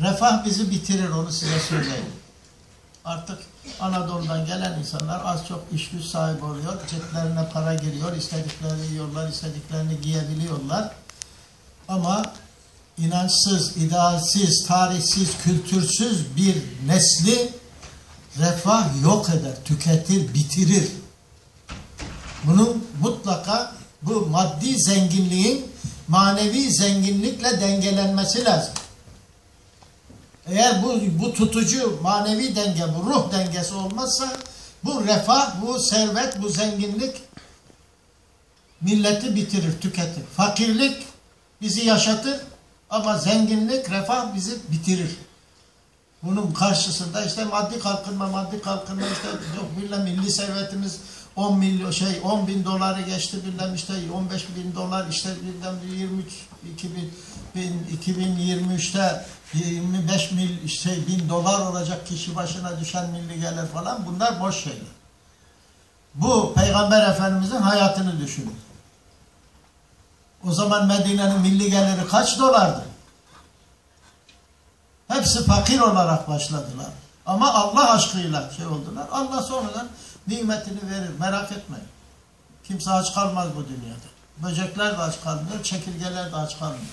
Refah bizi bitirir onu size söyleyeyim. Artık Anadolu'dan gelen insanlar az çok iş güç sahibi oluyor. Ceplerine para giriyor. istediklerini yiyorlar, istediklerini giyebiliyorlar. Ama inançsız, idealsiz, tarihsiz, kültürsüz bir nesli refah yok eder, tüketir, bitirir. Bunun mutlaka bu maddi zenginliğin manevi zenginlikle dengelenmesi lazım. Eğer bu, bu tutucu manevi denge, bu ruh dengesi olmazsa bu refah, bu servet, bu zenginlik milleti bitirir, tüketir. Fakirlik bizi yaşatır ama zenginlik, refah bizi bitirir. Bunun karşısında işte maddi kalkınma, maddi kalkınma işte yok bilmem milli servetimiz 10 milyon şey 10 bin doları geçti bilmem işte 15 bin dolar işte bilmem 23 2000, 2023'te 25 mil şey bin dolar olacak kişi başına düşen milli gelir falan bunlar boş şeyler. Bu Peygamber Efendimizin hayatını düşünün. O zaman Medine'nin milli geliri kaç dolardı? Hepsi fakir olarak başladılar. Ama Allah aşkıyla şey oldular. Allah sonradan nimetini verir. Merak etmeyin. Kimse aç kalmaz bu dünyada. Böcekler de aç kalmıyor, çekirgeler de aç kalmıyor.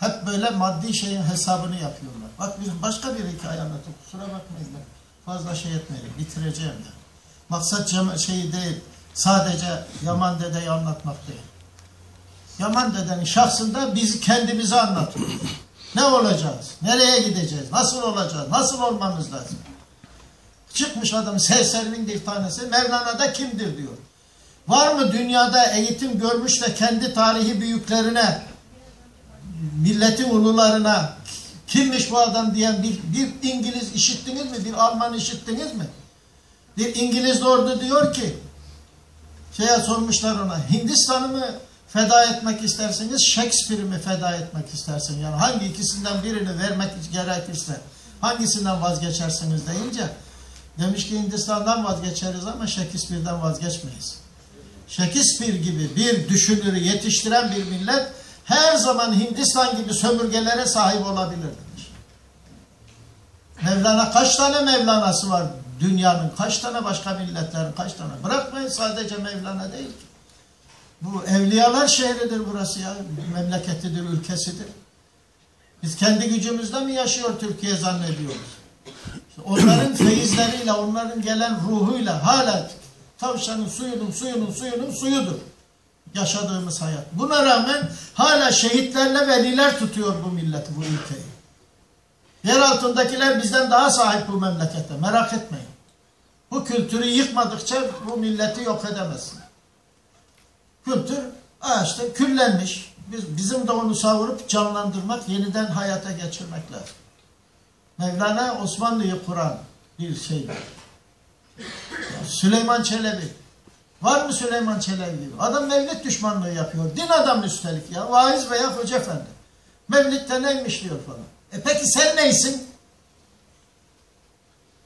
Hep böyle maddi şeyin hesabını yapıyorlar. Bak biz başka bir hikaye anlatıp kusura bakmayın ben fazla şey etmeyelim. Bitireceğim ya. Maksat şeyi değil. Sadece Yaman Dede'yi anlatmak değil. Yaman Dede'nin şahsında biz kendimizi anlatıyoruz. Ne olacağız? Nereye gideceğiz? Nasıl olacağız? Nasıl olmamız lazım? Çıkmış adam serserinin bir tanesi Mevlana'da kimdir diyor. Var mı dünyada eğitim görmüş ve kendi tarihi büyüklerine milletin ulularına kimmiş bu adam diyen bir, bir İngiliz işittiniz mi? Bir Alman işittiniz mi? Bir İngiliz ordu diyor ki şeye sormuşlar ona Hindistan'ı mı feda etmek isterseniz Shakespeare'i mi feda etmek istersin? Yani hangi ikisinden birini vermek gerekirse hangisinden vazgeçersiniz deyince demiş ki Hindistan'dan vazgeçeriz ama Shakespeare'den vazgeçmeyiz. Shakespeare gibi bir düşünürü yetiştiren bir millet her zaman Hindistan gibi sömürgelere sahip olabilir demiş. Mevlana kaç tane Mevlana'sı var dünyanın? Kaç tane başka milletlerin? Kaç tane? Bırakmayın sadece Mevlana değil ki. Bu evliyalar şehridir burası ya. Memleketidir, ülkesidir. Biz kendi gücümüzde mi yaşıyor Türkiye zannediyoruz? Onların feyizleriyle, onların gelen ruhuyla hala tavşanın suyunun suyunun suyunun suyudur. Yaşadığımız hayat. Buna rağmen hala şehitlerle veliler tutuyor bu milleti, bu ülkeyi. Yer altındakiler bizden daha sahip bu memlekete. Merak etmeyin. Bu kültürü yıkmadıkça bu milleti yok edemezsin. Kültür işte küllenmiş. Biz, bizim de onu savurup canlandırmak, yeniden hayata geçirmek lazım. Mevlana Osmanlı'yı kuran bir şey. Süleyman Çelebi. Var mı Süleyman Çelebi gibi? Adam mevlid düşmanlığı yapıyor. Din adamı üstelik ya. Vaiz veya hoca efendi. Mevlid'de neymiş diyor falan. E peki sen neysin?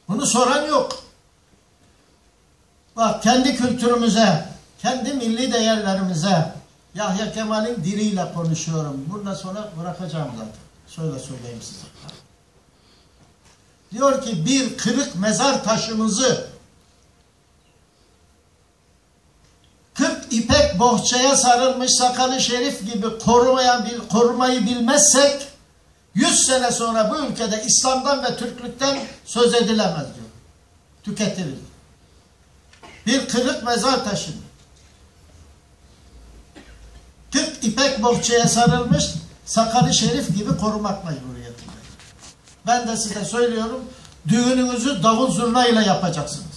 Bunu soran yok. Bak kendi kültürümüze, kendi milli değerlerimize Yahya Kemal'in diliyle konuşuyorum. Bundan sonra bırakacağım zaten. Şöyle söyleyeyim size. Diyor ki bir kırık mezar taşımızı 40 ipek bohçaya sarılmış sakalı şerif gibi korumaya, korumayı bilmezsek 100 sene sonra bu ülkede İslam'dan ve Türklükten söz edilemez diyor. Tüketilir. Bir kırık mezar taşını 40 ipek bohçaya sarılmış sakalı şerif gibi korumak mecburiyetinde. Ben de size söylüyorum düğününüzü davul zurna ile yapacaksınız.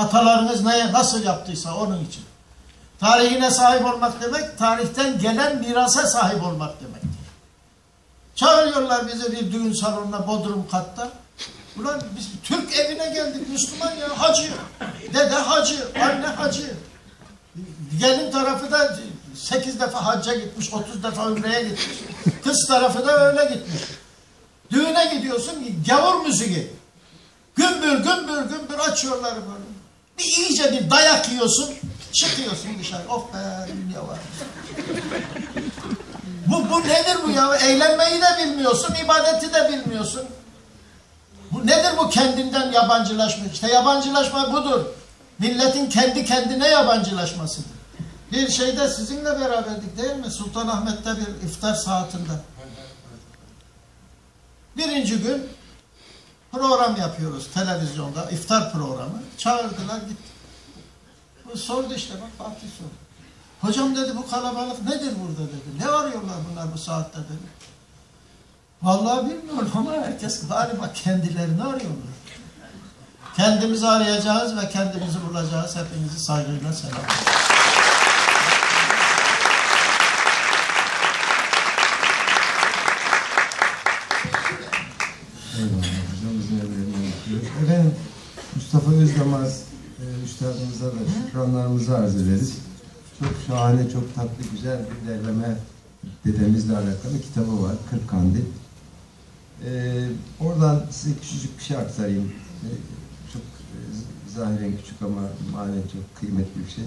Atalarınız neye nasıl yaptıysa onun için. Tarihine sahip olmak demek, tarihten gelen mirasa sahip olmak demektir. Çağırıyorlar bizi bir düğün salonuna Bodrum katta. Ulan biz Türk evine geldik Müslüman ya hacı. Dede hacı, anne hacı. Gelin tarafı da 8 defa hacca gitmiş, 30 defa ümreye gitmiş. Kız tarafı da öyle gitmiş. Düğüne gidiyorsun, gavur müziği. Gümbür gümbür gümbür açıyorlar böyle. Bir iyice bir dayak yiyorsun, çıkıyorsun dışarı. Oh be dünya var. Bu, bu nedir bu ya? Eğlenmeyi de bilmiyorsun, ibadeti de bilmiyorsun. Bu nedir bu kendinden yabancılaşma? İşte yabancılaşma budur. Milletin kendi kendine yabancılaşmasıdır. Bir şeyde sizinle beraberdik değil mi? Sultanahmet'te bir iftar saatinde. Birinci gün program yapıyoruz televizyonda, iftar programı. Çağırdılar gittik. Bu sordu işte bak Fatih sordu. Hocam dedi bu kalabalık nedir burada dedi. Ne arıyorlar bunlar bu saatte dedi. Vallahi bilmiyorum ama herkes galiba kendilerini arıyorlar. Kendimizi arayacağız ve kendimizi bulacağız. Hepinizi saygıyla selam. Eyvallah hocam bizim evlerinden okuyor. Efendim Mustafa Özdamaz e, üstadımıza da şükranlarımızı arz ederiz. Çok şahane, çok tatlı, güzel bir derleme dedemizle alakalı kitabı var. Kırk Kandil. E, oradan size küçücük bir şey aktarayım. E, çok e, zahiren küçük ama manen çok kıymetli bir şey.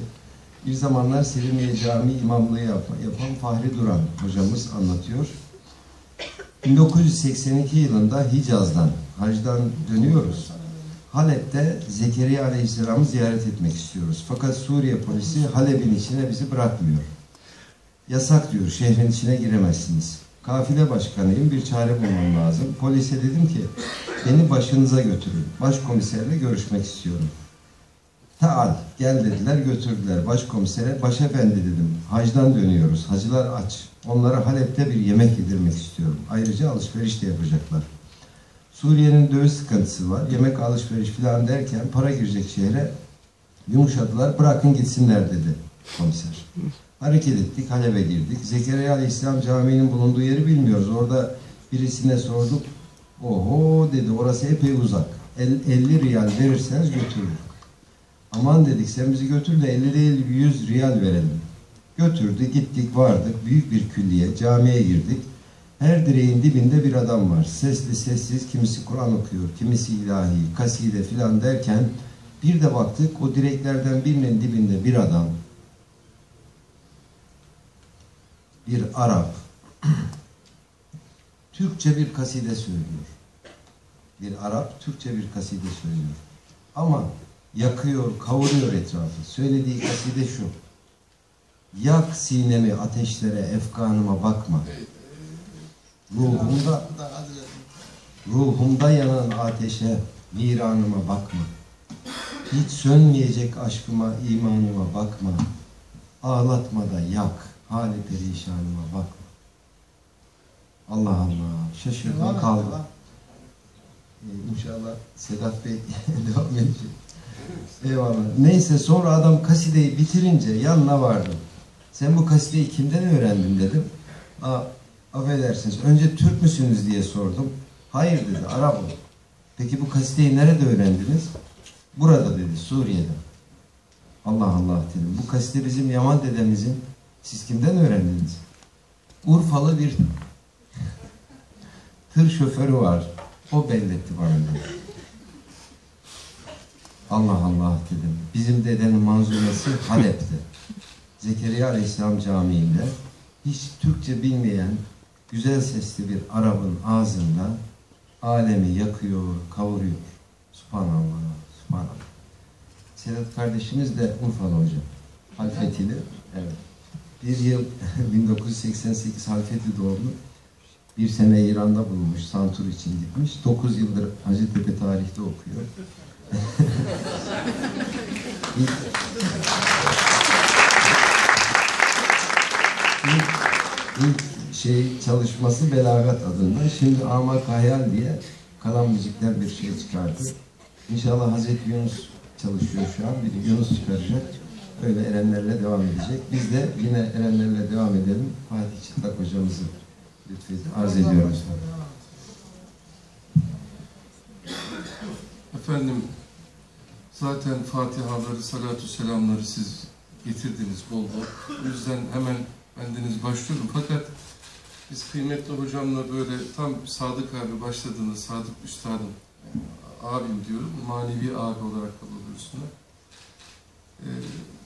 Bir zamanlar Selimiye Camii imamlığı yapan, yapan Fahri Duran hocamız anlatıyor. 1982 yılında Hicaz'dan, hacdan dönüyoruz. Halep'te Zekeriya Aleyhisselam'ı ziyaret etmek istiyoruz. Fakat Suriye polisi Halep'in içine bizi bırakmıyor. Yasak diyor, şehrin içine giremezsiniz. Kafile başkanıyım, bir çare bulmam lazım. Polise dedim ki, beni başınıza götürün. Başkomiserle görüşmek istiyorum. Taal, gel dediler, götürdüler. Başkomisere, başefendi dedim, hacdan dönüyoruz, hacılar aç. Onlara Halep'te bir yemek yedirmek istiyorum. Ayrıca alışveriş de yapacaklar. Suriye'nin döviz sıkıntısı var. Yemek alışveriş falan derken para girecek şehre yumuşadılar. Bırakın gitsinler dedi komiser. Hareket ettik. Halep'e girdik. Zekeriya Aleyhisselam Camii'nin bulunduğu yeri bilmiyoruz. Orada birisine sorduk. Oho dedi orası epey uzak. El- 50 riyal verirseniz götürür. Aman dedik sen bizi götür de 50 değil 100 riyal verelim. Götürdü, gittik, vardık. Büyük bir külliye, camiye girdik. Her direğin dibinde bir adam var. Sesli sessiz, kimisi Kur'an okuyor, kimisi ilahi, kaside filan derken bir de baktık o direklerden birinin dibinde bir adam, bir Arap, Türkçe bir kaside söylüyor. Bir Arap Türkçe bir kaside söylüyor. Ama yakıyor, kavuruyor etrafı. Söylediği kaside şu. Yak sinemi ateşlere, efkanıma bakma. Ruhumda, ruhumda yanan ateşe, viranıma bakma. Hiç sönmeyecek aşkıma, imanıma bakma. Ağlatma da yak, hali perişanıma bakma. Allah Allah, şaşırdım kaldım. Ee, İnşallah Sedat Bey devam edecek. Eyvallah. Neyse sonra adam kasideyi bitirince yanına vardım. Sen bu kasideyi kimden öğrendin dedim. Aa, affedersiniz önce Türk müsünüz diye sordum. Hayır dedi Arap'ım. Peki bu kasideyi nerede öğrendiniz? Burada dedi Suriye'de. Allah Allah dedim. Bu kaside bizim Yaman dedemizin. Siz kimden öğrendiniz? Urfalı bir tır şoförü var. O belletti bana dedi. Allah Allah dedim. Bizim dedenin manzumesi Halep'te. Zekeriya Aleyhisselam Camii'nde hiç Türkçe bilmeyen güzel sesli bir Arap'ın ağzında alemi yakıyor, kavuruyor. Subhanallah, subhanallah. Sedat kardeşimiz de Urfalı hocam. Halfetili. Evet. Bir yıl 1988 Halfeti doğumlu. Bir sene İran'da bulunmuş, Santur için gitmiş. 9 yıldır Hacettepe tarihte okuyor. İlk şey çalışması Belagat adında. Şimdi Amak Hayal diye kalan müzikler bir şey çıkardı. İnşallah Hazreti Yunus çalışıyor şu an. Bir Yunus çıkaracak. Öyle erenlerle devam edecek. Biz de yine erenlerle devam edelim. Fatih Çıtlak hocamızı lütfedin. Arz ediyorum. Efendim zaten Fatihaları, salatu selamları siz getirdiniz bol bol. O yüzden hemen bendeniz başlıyorum. Fakat biz kıymetli hocamla böyle tam Sadık abi başladığında Sadık Üstadım, yani abim diyorum, manevi abi olarak kabul ediyorsunlar. Ee,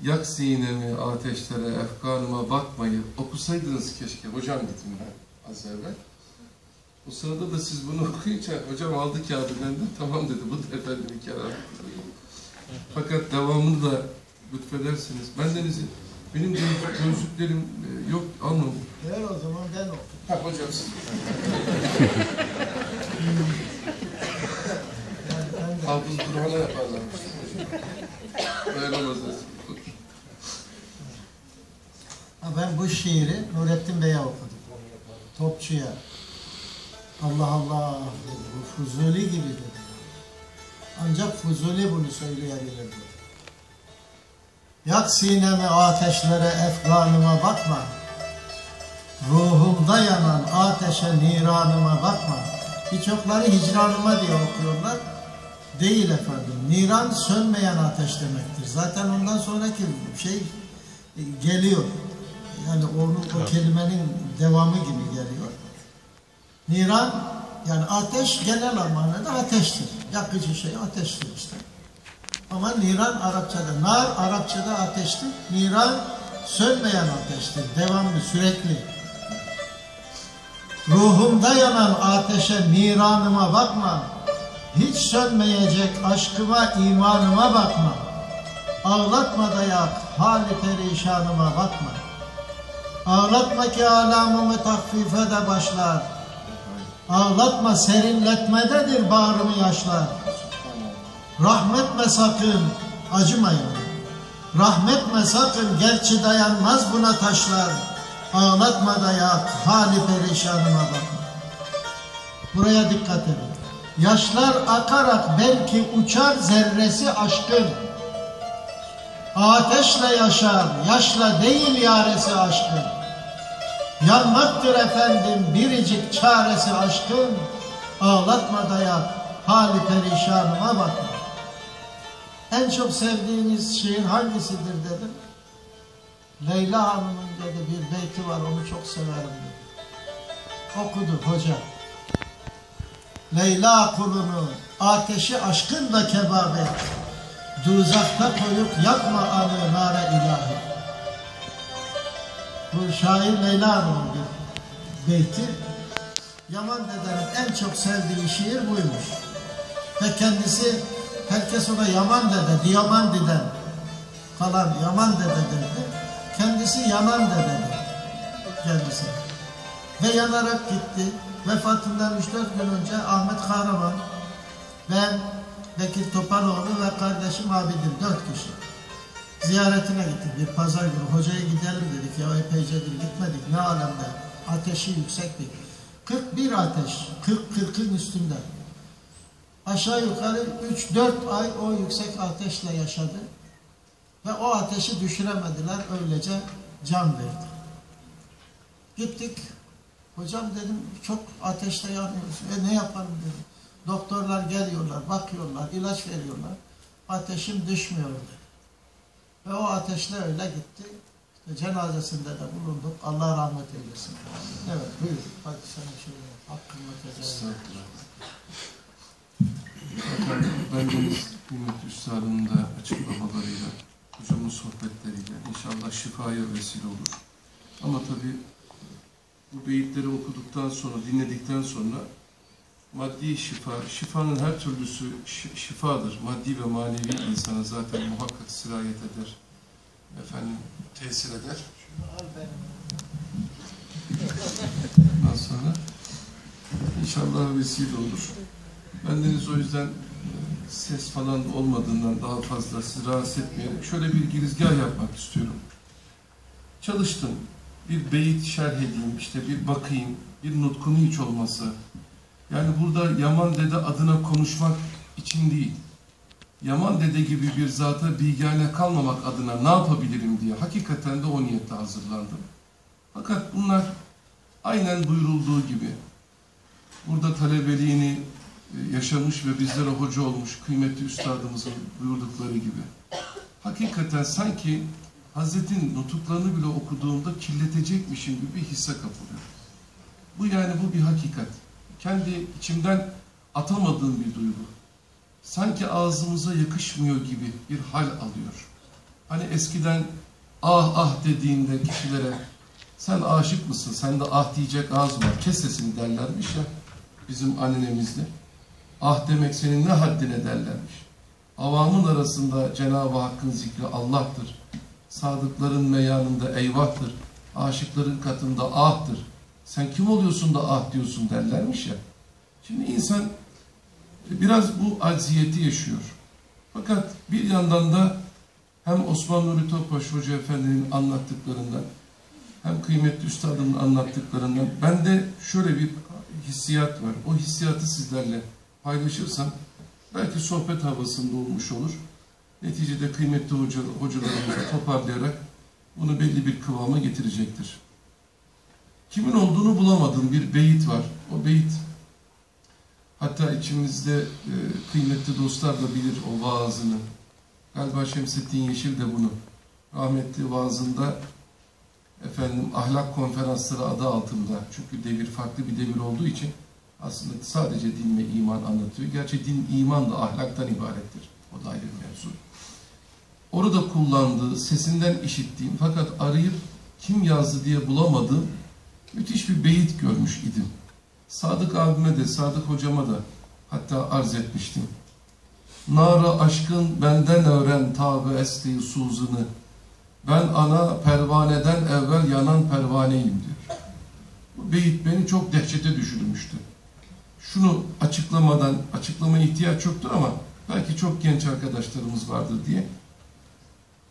yak sinemi ateşlere, efkanıma bakmayı okusaydınız keşke. Hocam dedim ben az evvel. O sırada da siz bunu okuyunca hocam aldı kağıdı benden. Tamam dedi bu da efendim kelam. Fakat devamını da lütfedersiniz. Bendeniz benim gözlüklerim e, yok almadım. Ver o zaman ben okuyayım. Ha hocam siz. Hafız Burhan'a olmaz. Ha, ben bu şiiri Nurettin Bey'e okudum. Topçuya. Allah Allah, bu Fuzuli gibi dedi. Ancak Fuzuli bunu söyleyebilirdi. Yak sinemi ateşlere, efganıma bakma. Ruhumda yanan ateşe, niranıma bakma. Birçokları hicranıma diye okuyorlar. Değil efendim. Niran sönmeyen ateş demektir. Zaten ondan sonraki şey e, geliyor. Yani onun o kelimenin devamı gibi geliyor. Niran yani ateş genel manada ateştir. Yakıcı şey ateştir işte. Ama niran Arapçada, nar Arapçada ateştir. Niran sönmeyen ateştir. Devamlı, sürekli. Ruhumda yanan ateşe, niranıma bakma. Hiç sönmeyecek aşkıma, imanıma bakma. Ağlatma da yak, hali perişanıma bakma. Ağlatma ki alamımı takfife de başlar. Ağlatma serinletmededir bağrımı yaşlar. Rahmetme sakın, acımayın. Rahmetme sakın, gerçi dayanmaz buna taşlar. Ağlatma da yak, hali perişanıma bakma. Buraya dikkat edin. Yaşlar akarak belki uçar zerresi aşkın. Ateşle yaşar, yaşla değil yaresi aşkın. Yanmaktır efendim biricik çaresi aşkın. Ağlatma dayak, hali perişanıma bakma. En çok sevdiğiniz şiir hangisidir dedim. Leyla Hanım'ın dedi bir beyti var onu çok severim dedi. Okudu hoca. Leyla kulunu ateşi aşkınla kebap et. Duzakta koyup yakma anı nara ilahi. Bu şair Leyla Hanım'ın bir beyti. Yaman dedenin en çok sevdiği şiir buymuş. Ve kendisi herkes ona Yaman dede, Diyaman deden kalan Yaman dede derdi. Kendisi Yaman dededir kendisi. Ve yanarak gitti. Vefatından 3-4 gün önce Ahmet Kahraman, ben, Bekir Topaloğlu ve kardeşim Abidin dört kişi ziyaretine gittik bir pazar günü. Hocaya gidelim dedik ya epeycedir gitmedik ne alemde ateşi yüksekti. 41 ateş 40-40'ın üstünde. Aşağı yukarı 3-4 ay o yüksek ateşle yaşadı. Ve o ateşi düşüremediler öylece can verdi. Gittik. Hocam dedim çok ateşte yanıyoruz. E ne yapalım dedim. Doktorlar geliyorlar, bakıyorlar, ilaç veriyorlar. Ateşim düşmüyor dedi. Ve o ateşle öyle gitti. İşte cenazesinde de bulunduk. Allah rahmet eylesin. Evet buyur. Hadi sen şöyle hakkımı tecavüz. Bendeniz kıymetli üstadın da açıklamalarıyla, hocamın sohbetleriyle inşallah şifaya vesile olur. Ama tabii bu beyitleri okuduktan sonra, dinledikten sonra maddi şifa, şifanın her türlüsü şi- şifadır. Maddi ve manevi insana zaten muhakkak sirayet eder. Efendim tesir eder. Ondan sonra inşallah vesile olur. Bendeniz o yüzden ses falan olmadığından daha fazla sizi rahatsız etmeyerek şöyle bir girizgah yapmak istiyorum. Çalıştım. Bir beyit şerh edeyim, işte bir bakayım, bir nutkunu hiç olmasa. Yani burada Yaman Dede adına konuşmak için değil. Yaman Dede gibi bir zata bilgâne kalmamak adına ne yapabilirim diye hakikaten de o niyetle hazırlandım. Fakat bunlar aynen buyurulduğu gibi burada talebeliğini yaşamış ve bizlere hoca olmuş kıymetli üstadımızın buyurdukları gibi. Hakikaten sanki Hazretin nutuklarını bile okuduğumda kirletecekmişim gibi bir hisse kapılıyor. Bu yani bu bir hakikat. Kendi içimden atamadığım bir duygu. Sanki ağzımıza yakışmıyor gibi bir hal alıyor. Hani eskiden ah ah dediğinde kişilere sen aşık mısın? Sende ah diyecek ağız var. Kes sesini derlermiş ya bizim annenemizde. Ah demek senin ne haddine derlermiş. Avamın arasında Cenab-ı Hakk'ın zikri Allah'tır. Sadıkların meyanında eyvahtır. Aşıkların katında ah'tır. Sen kim oluyorsun da ah diyorsun derlermiş ya. Şimdi insan biraz bu acziyeti yaşıyor. Fakat bir yandan da hem Osman Nuri Topbaş Hoca Efendi'nin anlattıklarından hem kıymetli üstadımın anlattıklarından bende şöyle bir hissiyat var. O hissiyatı sizlerle paylaşırsam belki sohbet havasında olmuş olur. Neticede kıymetli hoca, hocalarımızı toparlayarak bunu belli bir kıvama getirecektir. Kimin olduğunu bulamadığım bir beyit var. O beyit hatta içimizde e, kıymetli dostlar da bilir o vaazını. Galiba Şemsettin Yeşil de bunu rahmetli vaazında efendim ahlak konferansları adı altında çünkü devir farklı bir devir olduğu için aslında sadece din ve iman anlatıyor. Gerçi din, iman da ahlaktan ibarettir. O da ayrı bir mevzu. Orada kullandığı, sesinden işittiğim fakat arayıp kim yazdı diye bulamadığım müthiş bir beyit görmüş idim. Sadık abime de, Sadık hocama da hatta arz etmiştim. Nara aşkın benden öğren tabi esti suzunu. Ben ana pervaneden evvel yanan pervaneyim diyor. Bu beyit beni çok dehşete düşürmüştü. Şunu açıklamadan, açıklamaya ihtiyaç yoktur ama belki çok genç arkadaşlarımız vardır diye.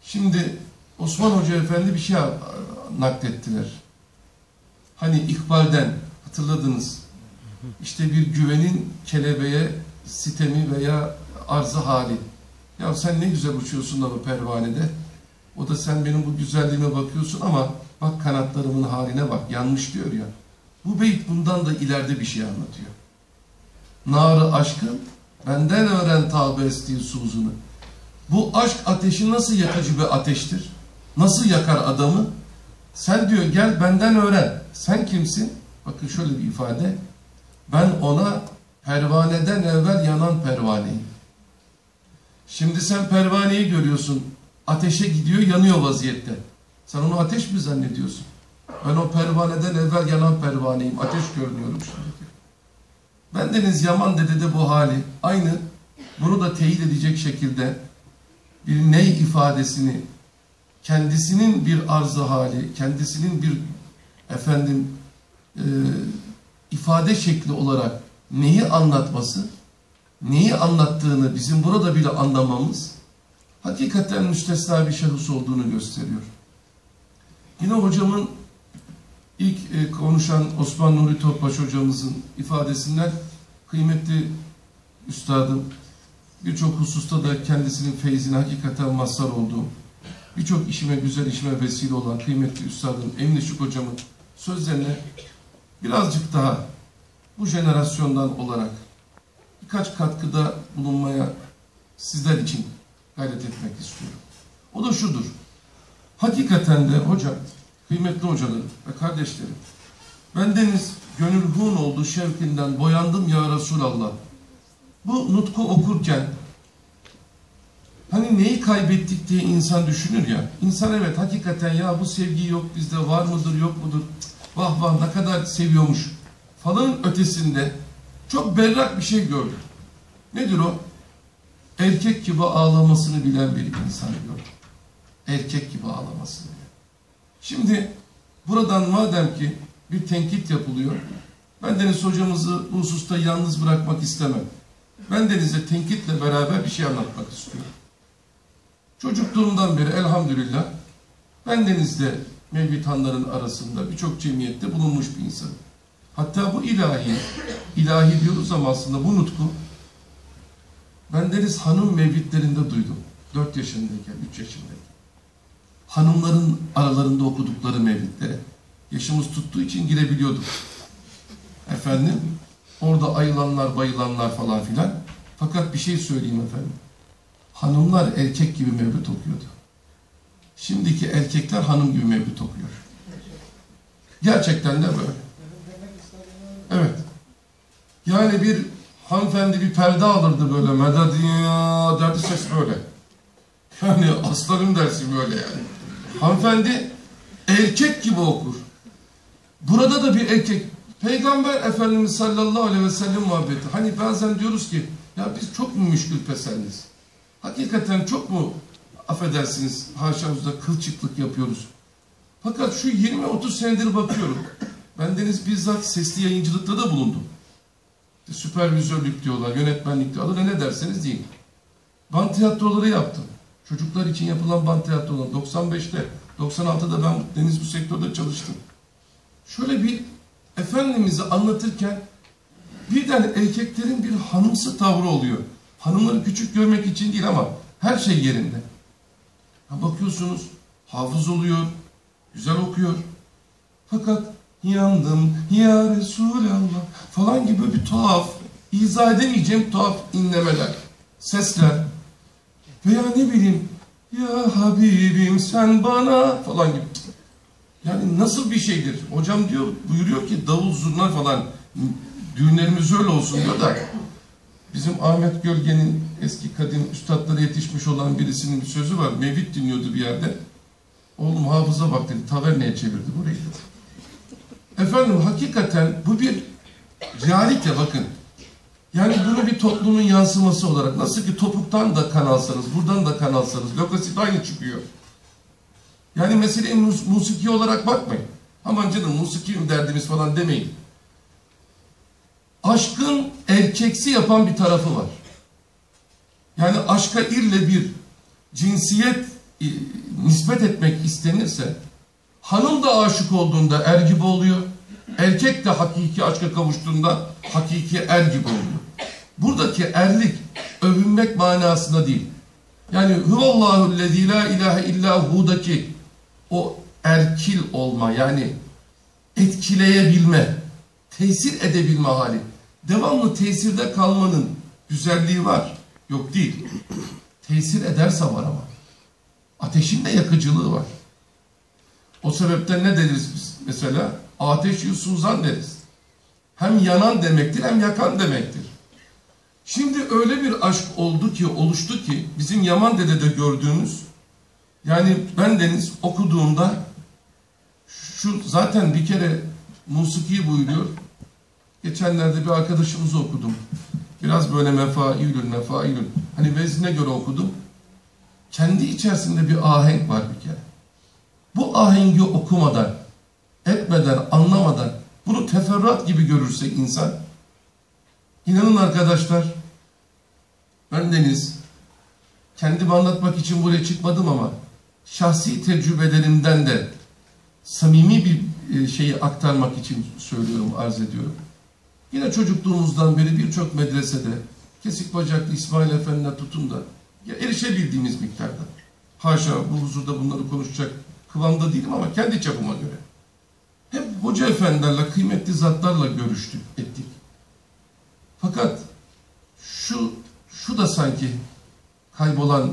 Şimdi Osman Hoca Efendi bir şey naklettiler. Hani İkbal'den hatırladınız. İşte bir güvenin kelebeğe sitemi veya arzı hali. Ya sen ne güzel uçuyorsun da bu pervanede. O da sen benim bu güzelliğime bakıyorsun ama bak kanatlarımın haline bak. Yanlış diyor ya. Bu beyit bundan da ileride bir şey anlatıyor. Narı aşkın benden öğren tabi estiği suzunu. Bu aşk ateşi nasıl yakıcı bir ateştir? Nasıl yakar adamı? Sen diyor gel benden öğren. Sen kimsin? Bakın şöyle bir ifade. Ben ona pervaneden evvel yanan pervaneyim. Şimdi sen pervaneyi görüyorsun. Ateşe gidiyor yanıyor vaziyette. Sen onu ateş mi zannediyorsun? Ben o pervaneden evvel yanan pervaneyim. Ateş görünüyorum şimdi. Bendeniz Yaman dede de bu hali. Aynı bunu da teyit edecek şekilde bir ney ifadesini kendisinin bir arzı hali, kendisinin bir efendim e, ifade şekli olarak neyi anlatması, neyi anlattığını bizim burada bile anlamamız hakikaten müstesna bir şahıs olduğunu gösteriyor. Yine hocamın ilk e, konuşan Osman Nuri Topbaş hocamızın ifadesinden kıymetli üstadım birçok hususta da kendisinin feyzine hakikaten mazhar olduğum, birçok işime, güzel işime vesile olan kıymetli üstadım Emine Şük hocamın sözlerine birazcık daha bu jenerasyondan olarak birkaç katkıda bulunmaya sizler için gayret etmek istiyorum. O da şudur. Hakikaten de hocam, kıymetli hocalarım ve kardeşlerim, bendeniz gönül hun oldu şevkinden boyandım ya Resulallah. Bu nutku okurken hani neyi kaybettik diye insan düşünür ya. İnsan evet hakikaten ya bu sevgi yok bizde var mıdır yok mudur? Vah vah ne kadar seviyormuş falan ötesinde çok berrak bir şey gördüm. Nedir o? Erkek gibi ağlamasını bilen bir insan gördüm. Erkek gibi ağlamasını. Şimdi buradan madem ki bir tenkit yapılıyor, ben Deniz hocamızı bu hususta yalnız bırakmak istemem. Ben Deniz'e tenkitle beraber bir şey anlatmak istiyorum. Çocukluğumdan beri elhamdülillah ben Deniz'de Mevlidhanların arasında birçok cemiyette bulunmuş bir insanım. Hatta bu ilahi, ilahi diyoruz ama aslında bu nutku ben Deniz hanım mevlidlerinde duydum. 4 yaşındayken, 3 yaşındayken. Hanımların aralarında okudukları mevlidlere. Yaşımız tuttuğu için girebiliyorduk. Efendim, orada ayılanlar, bayılanlar falan filan. Fakat bir şey söyleyeyim efendim. Hanımlar erkek gibi mevlüt okuyordu. Şimdiki erkekler hanım gibi mevlüt okuyor. Gerçekten de böyle. Evet. Yani bir hanımefendi bir perde alırdı böyle medet ya derdi ses böyle. Yani aslanım dersin böyle yani. Hanımefendi erkek gibi okur. Burada da bir erkek. Peygamber Efendimiz sallallahu aleyhi ve sellem muhabbeti. Hani bazen diyoruz ki ya biz çok mu müşkül peseniz? Hakikaten çok mu affedersiniz haşamızda kılçıklık yapıyoruz? Fakat şu 20-30 senedir bakıyorum. Bendeniz bizzat sesli yayıncılıkta da bulundum. Süpervizörlük diyorlar, yönetmenlik diyorlar. Ne derseniz deyin. Band tiyatroları yaptım. Çocuklar için yapılan band tiyatroları. 95'te, 96'da ben Deniz bu sektörde çalıştım. Şöyle bir Efendimiz'i anlatırken birden erkeklerin bir hanımsı tavrı oluyor. Hanımları küçük görmek için değil ama her şey yerinde. Ha bakıyorsunuz hafız oluyor, güzel okuyor. Fakat yandım ya Resulallah falan gibi bir tuhaf, izah edemeyeceğim tuhaf inlemeler, sesler. Veya ne bileyim ya Habibim sen bana falan gibi. Yani nasıl bir şeydir? Hocam diyor, buyuruyor ki davul zurna falan düğünlerimiz öyle olsun diyor da bizim Ahmet Gölge'nin eski kadim üstadları yetişmiş olan birisinin bir sözü var. Mevlid dinliyordu bir yerde. Oğlum hafıza bak dedi, taverneye çevirdi burayı. Efendim hakikaten bu bir realite bakın. Yani bunu bir toplumun yansıması olarak nasıl ki topuktan da kan alsanız, buradan da kan alsanız, lokasit aynı çıkıyor. Yani meseleye mus musiki olarak bakmayın. Aman canım musiki derdimiz falan demeyin. Aşkın erkeksi yapan bir tarafı var. Yani aşka ille bir cinsiyet nispet etmek istenirse hanım da aşık olduğunda er gibi oluyor. Erkek de hakiki aşka kavuştuğunda hakiki er gibi oluyor. Buradaki erlik övünmek manasında değil. Yani huvallahu lezî la ilahe illa hu'daki o erkil olma yani etkileyebilme, tesir edebilme hali. Devamlı tesirde kalmanın güzelliği var. Yok değil. Tesir ederse var ama. Ateşin de yakıcılığı var. O sebepten ne deriz biz mesela? Ateş yusuzan deriz. Hem yanan demektir hem yakan demektir. Şimdi öyle bir aşk oldu ki, oluştu ki bizim Yaman Dede'de gördüğümüz yani ben Deniz okuduğumda şu zaten bir kere musiki buyuruyor. Geçenlerde bir arkadaşımızı okudum. Biraz böyle mefailün mefailün. Hani vezine göre okudum. Kendi içerisinde bir ahenk var bir kere. Bu ahengi okumadan, etmeden, anlamadan bunu teferruat gibi görürse insan inanın arkadaşlar ben Deniz kendimi anlatmak için buraya çıkmadım ama şahsi tecrübelerimden de samimi bir e, şeyi aktarmak için söylüyorum, arz ediyorum. Yine çocukluğumuzdan beri birçok medresede kesik bacaklı İsmail Efendi'ne tutun da ya erişebildiğimiz miktarda. Haşa bu huzurda bunları konuşacak kıvamda değilim ama kendi çapıma göre. Hep hoca efendilerle, kıymetli zatlarla görüştük, ettik. Fakat şu, şu da sanki kaybolan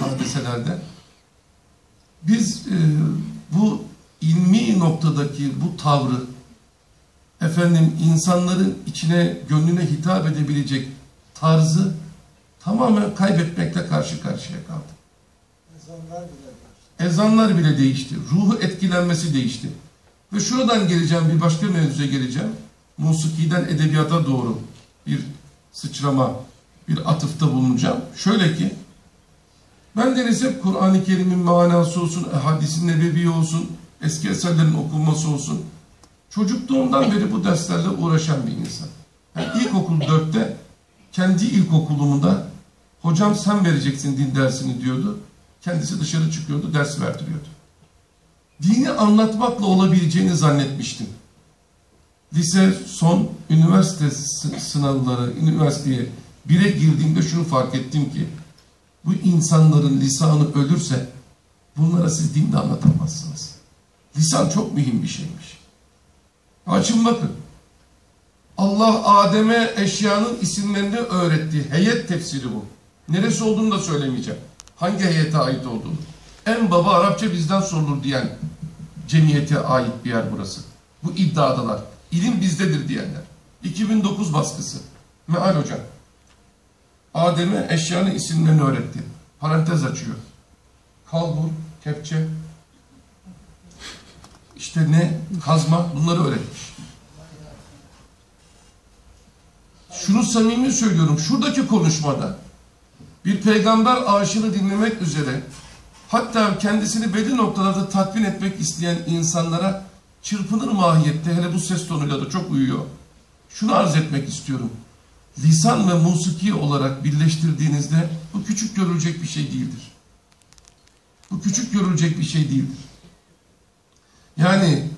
hadiselerden biz e, bu ilmi noktadaki bu tavrı efendim insanların içine, gönlüne hitap edebilecek tarzı tamamen kaybetmekle karşı karşıya kaldık. İnsanlar bile Ezanlar bile değişti. Ruhu etkilenmesi değişti. Ve şuradan geleceğim, bir başka mevzuya geleceğim. Musikiden edebiyata doğru bir sıçrama, bir atıfta bulunacağım. Şöyle ki, ben deniz hep Kur'an-ı Kerim'in manası olsun, hadisin nebevi olsun, eski eserlerin okunması olsun. Çocukluğumdan beri bu derslerle uğraşan bir insan. Yani ilkokul dörtte, kendi ilkokulumda hocam sen vereceksin din dersini diyordu. Kendisi dışarı çıkıyordu, ders verdiriyordu. Dini anlatmakla olabileceğini zannetmiştim. Lise son, üniversite sınavları, üniversiteye bire girdiğimde şunu fark ettim ki, bu insanların lisanı ölürse, bunlara siz dinde anlatamazsınız. Lisan çok mühim bir şeymiş. Açın bakın. Allah Adem'e eşyanın isimlerini öğretti. Heyet tefsiri bu. Neresi olduğunu da söylemeyeceğim hangi heyete ait olduğunu. En baba Arapça bizden sorulur diyen cemiyete ait bir yer burası. Bu iddiadalar. İlim bizdedir diyenler. 2009 baskısı. Meal hocam. Adem'e eşyanın isimlerini öğretti. Parantez açıyor. kalbur, kepçe, işte ne? Kazma bunları öğretmiş. Şunu samimi söylüyorum. Şuradaki konuşmada bir peygamber aşını dinlemek üzere hatta kendisini belli noktalarda tatmin etmek isteyen insanlara çırpınır mahiyette hele bu ses tonuyla da çok uyuyor. Şunu arz etmek istiyorum. Lisan ve musiki olarak birleştirdiğinizde bu küçük görülecek bir şey değildir. Bu küçük görülecek bir şey değildir. Yani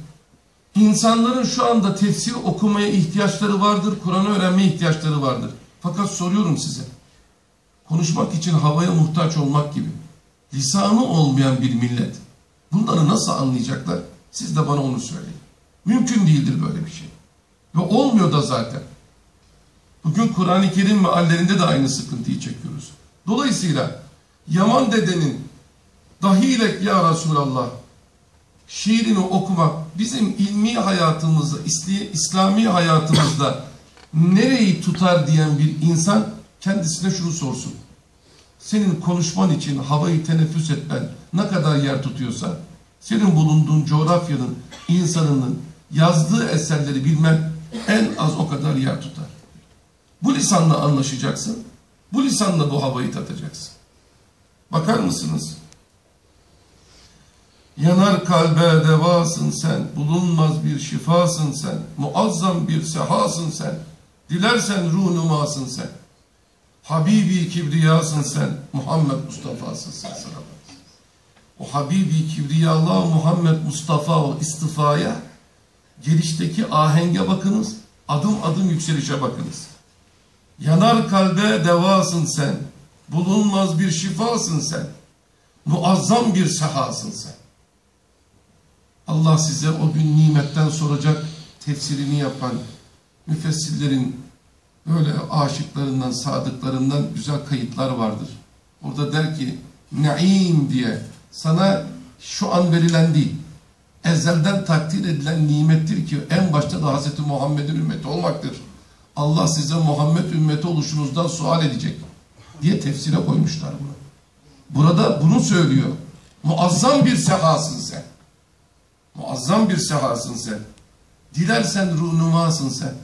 insanların şu anda tefsir okumaya ihtiyaçları vardır, Kur'an'ı öğrenmeye ihtiyaçları vardır. Fakat soruyorum size, konuşmak için havaya muhtaç olmak gibi lisanı olmayan bir millet bunları nasıl anlayacaklar? Siz de bana onu söyleyin. Mümkün değildir böyle bir şey. Ve olmuyor da zaten. Bugün Kur'an-ı Kerim meallerinde de aynı sıkıntıyı çekiyoruz. Dolayısıyla Yaman dedenin dahiyle ya Resulallah şiirini okumak bizim ilmi hayatımızda, İslami hayatımızda nereyi tutar diyen bir insan kendisine şunu sorsun. Senin konuşman için havayı teneffüs etmen ne kadar yer tutuyorsa, senin bulunduğun coğrafyanın, insanının yazdığı eserleri bilmen en az o kadar yer tutar. Bu lisanla anlaşacaksın, bu lisanla bu havayı tatacaksın. Bakar mısınız? Yanar kalbe devasın sen, bulunmaz bir şifasın sen, muazzam bir sehasın sen, dilersen ruh numasın sen. Habibi kibriyasın sen, Muhammed Mustafa'sın sen. O Habibi kibriyallah Muhammed Mustafa o istifaya, gelişteki ahenge bakınız, adım adım yükselişe bakınız. Yanar kalbe devasın sen, bulunmaz bir şifasın sen, muazzam bir sehasın sen. Allah size o gün nimetten soracak tefsirini yapan müfessirlerin böyle aşıklarından, sadıklarından güzel kayıtlar vardır. Orada der ki naim diye sana şu an verilen değil, ezelden takdir edilen nimettir ki en başta da Hz. Muhammed'in ümmeti olmaktır. Allah size Muhammed ümmeti oluşunuzdan sual edecek diye tefsire koymuşlar bunu. Burada bunu söylüyor. Muazzam bir sehasın sen. Muazzam bir sehasın sen. Dilersen ruhnumasın sen.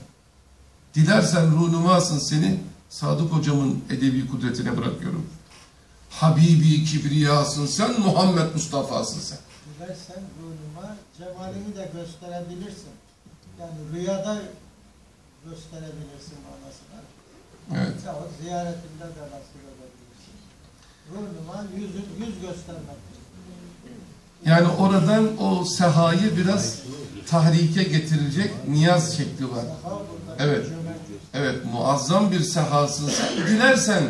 Dilersen ruhnumasın seni Sadık hocamın edebi kudretine bırakıyorum. Habibi kibriyasın sen, Muhammed Mustafa'sın sen. Dilersen ruhuma cemalini de gösterebilirsin. Yani rüyada gösterebilirsin manasına. Evet. Ya o ziyaretinde de nasip edebilirsin. Ruhuma yüz, yüz göstermek. Yani oradan o sehayı biraz tahrike getirecek niyaz şekli var. Evet. Evet muazzam bir sehasın sen. Dilersen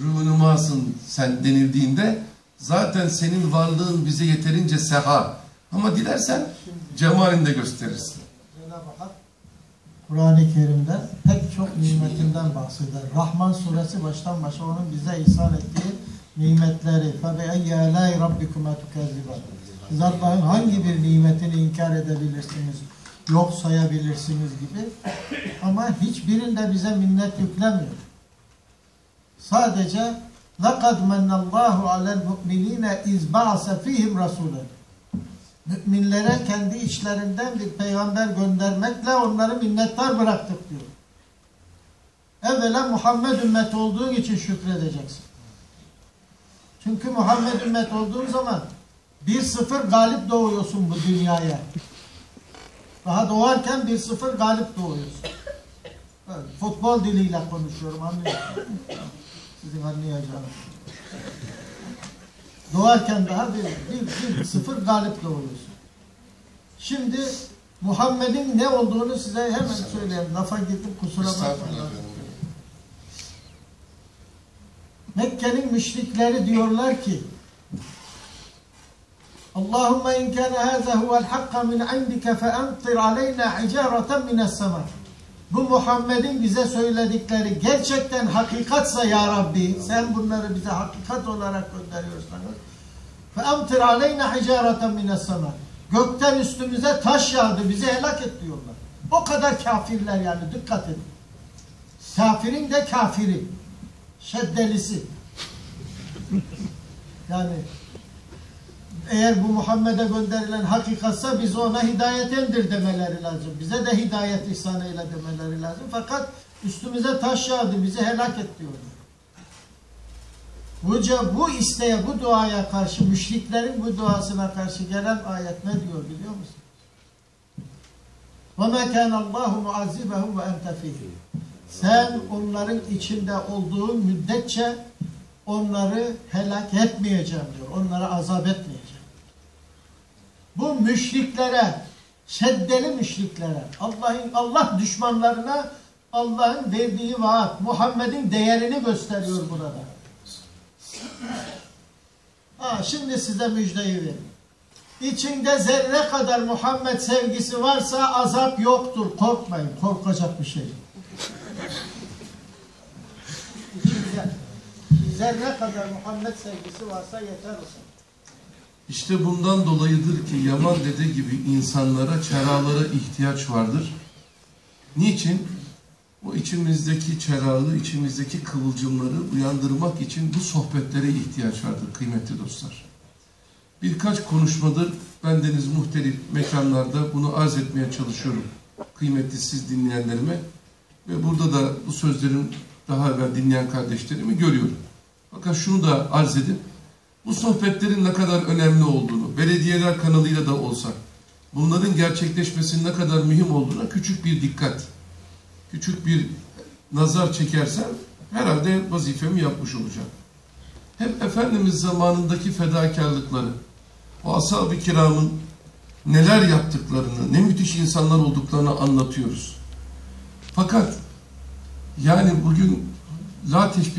ruhunumasın sen denildiğinde zaten senin varlığın bize yeterince seha. Ama dilersen cemalini de gösterirsin. Cenab-ı Hak Kur'an-ı Kerim'de pek çok nimetinden bahseder. Rahman suresi baştan başa onun bize ihsan ettiği nimetleri. فَبَيَيَّ لَا رَبِّكُمَا تُكَذِّبًا Siz Allah'ın hangi bir nimetini inkar edebilirsiniz, yok sayabilirsiniz gibi. Ama hiçbirinde bize minnet yüklemiyor. Sadece لَقَدْ مَنَّ اللّٰهُ عَلَى الْمُؤْمِنِينَ اِذْ بَعَسَ ف۪يهِمْ رَسُولًا Müminlere kendi içlerinden bir peygamber göndermekle onları minnettar bıraktık diyor. Evvela Muhammed ümmeti olduğun için şükredeceksin. Çünkü Muhammed ümmet olduğun zaman bir sıfır galip doğuyorsun bu dünyaya. Daha doğarken bir sıfır galip doğuyorsun. Evet, futbol diliyle konuşuyorum anlıyorsun. Sizin anlayacağınız. Doğarken daha bir, bir, bir sıfır galip doğuyorsun. Şimdi Muhammed'in ne olduğunu size hemen söyleyeyim. Lafa girdim kusura bakmayın. Mekke'nin müşrikleri diyorlar ki Allahümme in kana haza huvel hakka min indike fe emtir aleyna hicareten mines sema. Bu Muhammed'in bize söyledikleri gerçekten hakikatsa ya Rabbi sen bunları bize hakikat olarak gönderiyorsan fe emtir aleyna hicareten mines. Gökten üstümüze taş yağdı bizi helak et diyorlar. O kadar kafirler yani dikkat edin. Kafirin de kafiri şeddelisi. Yani eğer bu Muhammed'e gönderilen hakikatsa biz ona hidayetendir demeleri lazım. Bize de hidayet ihsan eyle demeleri lazım. Fakat üstümüze taş yağdı, bizi helak et diyorlar. Bu, bu isteğe, bu duaya karşı, müşriklerin bu duasına karşı gelen ayet ne diyor biliyor musun? وَمَا كَانَ اللّٰهُ مُعَذِّبَهُمْ وَاَنْتَ فِيهِ Sen onların içinde olduğun müddetçe onları helak etmeyeceğim diyor. Onlara azap etmeyeceğim. Bu müşriklere, şeddeli müşriklere, Allah'ın Allah düşmanlarına Allah'ın verdiği vaat, Muhammed'in değerini gösteriyor burada. Ha, şimdi size müjdeyi vereyim. İçinde zerre kadar Muhammed sevgisi varsa azap yoktur. Korkmayın. Korkacak bir şey yok. Zerre kadar Muhammed sevgisi varsa yeter o zaman. İşte bundan dolayıdır ki Yaman dede gibi insanlara, çeralara ihtiyaç vardır. Niçin? O içimizdeki çerağı, içimizdeki kıvılcımları uyandırmak için bu sohbetlere ihtiyaç vardır kıymetli dostlar. Birkaç konuşmadır bendeniz muhtelif mekanlarda bunu arz etmeye çalışıyorum. Kıymetli siz dinleyenlerime ve burada da bu sözlerin daha evvel dinleyen kardeşlerimi görüyorum. Fakat şunu da arz edip bu sohbetlerin ne kadar önemli olduğunu, belediyeler kanalıyla da olsa bunların gerçekleşmesinin ne kadar mühim olduğuna küçük bir dikkat, küçük bir nazar çekersem herhalde vazifemi yapmış olacağım. Hep Efendimiz zamanındaki fedakarlıkları, o ashab-ı kiramın neler yaptıklarını, ne müthiş insanlar olduklarını anlatıyoruz. Fakat yani bugün la teşbih